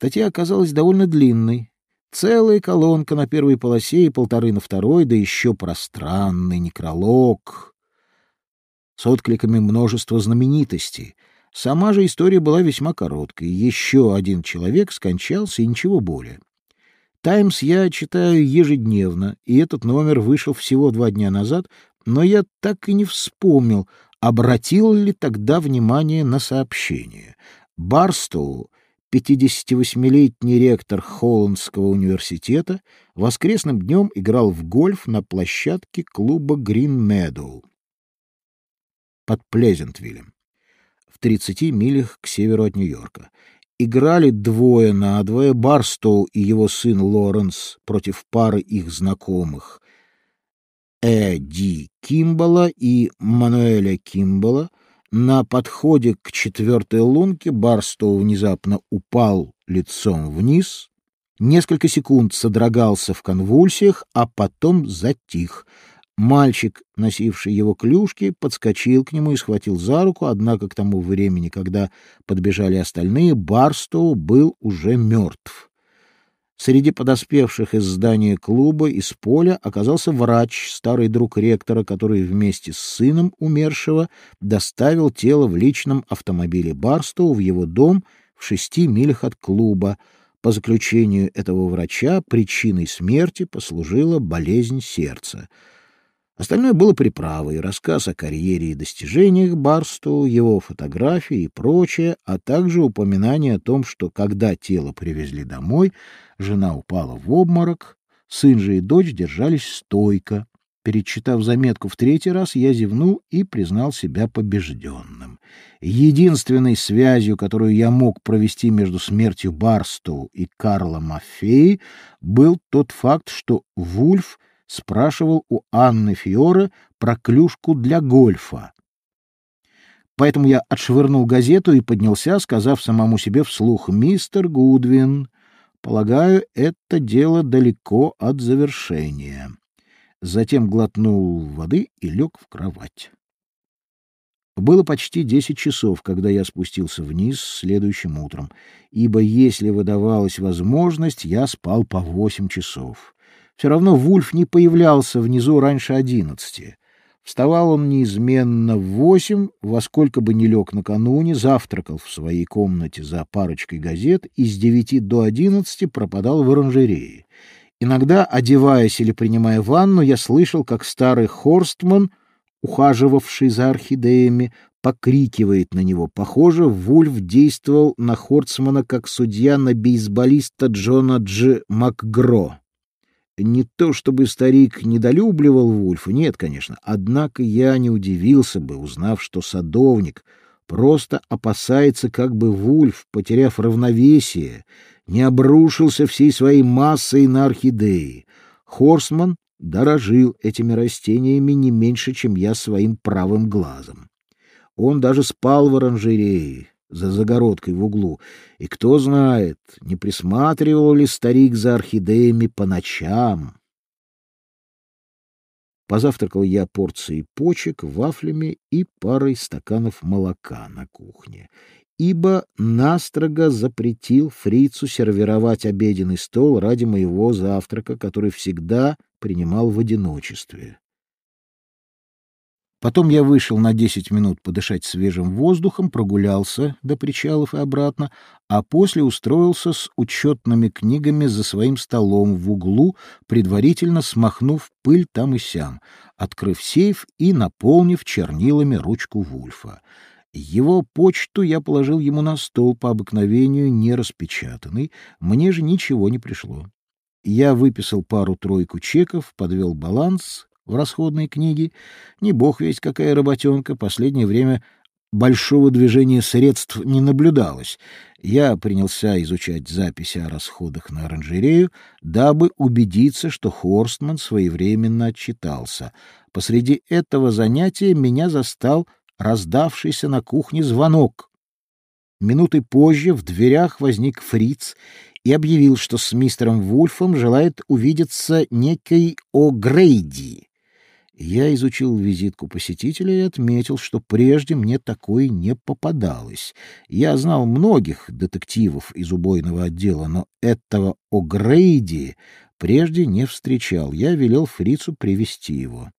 Статья оказалась довольно длинной. Целая колонка на первой полосе и полторы на второй, да еще пространный некролог с откликами множества знаменитостей. Сама же история была весьма короткой. Еще один человек скончался и ничего более. «Таймс» я читаю ежедневно, и этот номер вышел всего два дня назад, но я так и не вспомнил, обратил ли тогда внимание на сообщение. Барстоу, 58-летний ректор Холландского университета, воскресным днем играл в гольф на площадке клуба Грин Медоу под Плезентвиллем, в 30 милях к северу от Нью-Йорка. Играли двое на двое, Барстоу и его сын Лоренс против пары их знакомых — Эдди Кимбала и Мануэля Кимбала. На подходе к четвертой лунке Барстоу внезапно упал лицом вниз, несколько секунд содрогался в конвульсиях, а потом затих. Мальчик, носивший его клюшки, подскочил к нему и схватил за руку, однако к тому времени, когда подбежали остальные, Барстоу был уже мертв. Среди подоспевших из здания клуба из поля оказался врач, старый друг ректора, который вместе с сыном умершего доставил тело в личном автомобиле Барстоу в его дом в шести милях от клуба. По заключению этого врача причиной смерти послужила болезнь сердца. Остальное было приправой, рассказ о карьере и достижениях Барстоу, его фотографии и прочее, а также упоминание о том, что когда тело привезли домой, жена упала в обморок, сын же и дочь держались стойко. Перечитав заметку в третий раз, я зевнул и признал себя побежденным. Единственной связью, которую я мог провести между смертью Барстоу и Карла Маффеи, был тот факт, что Вульф — спрашивал у Анны Фиоры про клюшку для гольфа. Поэтому я отшвырнул газету и поднялся, сказав самому себе вслух «Мистер Гудвин, полагаю, это дело далеко от завершения». Затем глотнул воды и лег в кровать. Было почти десять часов, когда я спустился вниз следующим утром, ибо, если выдавалась возможность, я спал по восемь часов. Все равно Вульф не появлялся внизу раньше одиннадцати. Вставал он неизменно в восемь, во сколько бы ни лег накануне, завтракал в своей комнате за парочкой газет и с девяти до одиннадцати пропадал в оранжерее. Иногда, одеваясь или принимая ванну, я слышал, как старый Хорстман, ухаживавший за орхидеями, покрикивает на него. Похоже, Вульф действовал на Хорстмана как судья на бейсболиста Джона Дж. Макгро. Не то чтобы старик недолюбливал Вульфа, нет, конечно, однако я не удивился бы, узнав, что садовник просто опасается, как бы Вульф, потеряв равновесие, не обрушился всей своей массой на орхидеи. Хорсман дорожил этими растениями не меньше, чем я своим правым глазом. Он даже спал в оранжерее, за загородкой в углу, и кто знает, не присматривал ли старик за орхидеями по ночам. Позавтракал я порцией почек, вафлями и парой стаканов молока на кухне, ибо настрого запретил фрицу сервировать обеденный стол ради моего завтрака, который всегда принимал в одиночестве. Потом я вышел на десять минут подышать свежим воздухом, прогулялся до причалов и обратно, а после устроился с учетными книгами за своим столом в углу, предварительно смахнув пыль там и сям, открыв сейф и наполнив чернилами ручку Вульфа. Его почту я положил ему на стол по обыкновению не распечатанный, мне же ничего не пришло. Я выписал пару-тройку чеков, подвел баланс в расходной книге. Не бог весть какая работенка, последнее время большого движения средств не наблюдалось. Я принялся изучать записи о расходах на оранжерею, дабы убедиться, что Хорстман своевременно отчитался. Посреди этого занятия меня застал раздавшийся на кухне звонок. Минуты позже в дверях возник фриц и объявил, что с мистером Вульфом желает увидеться некий О'Грейди. Я изучил визитку посетителя и отметил, что прежде мне такое не попадалось. Я знал многих детективов из убойного отдела, но этого О'Грейди прежде не встречал. Я велел фрицу привести его.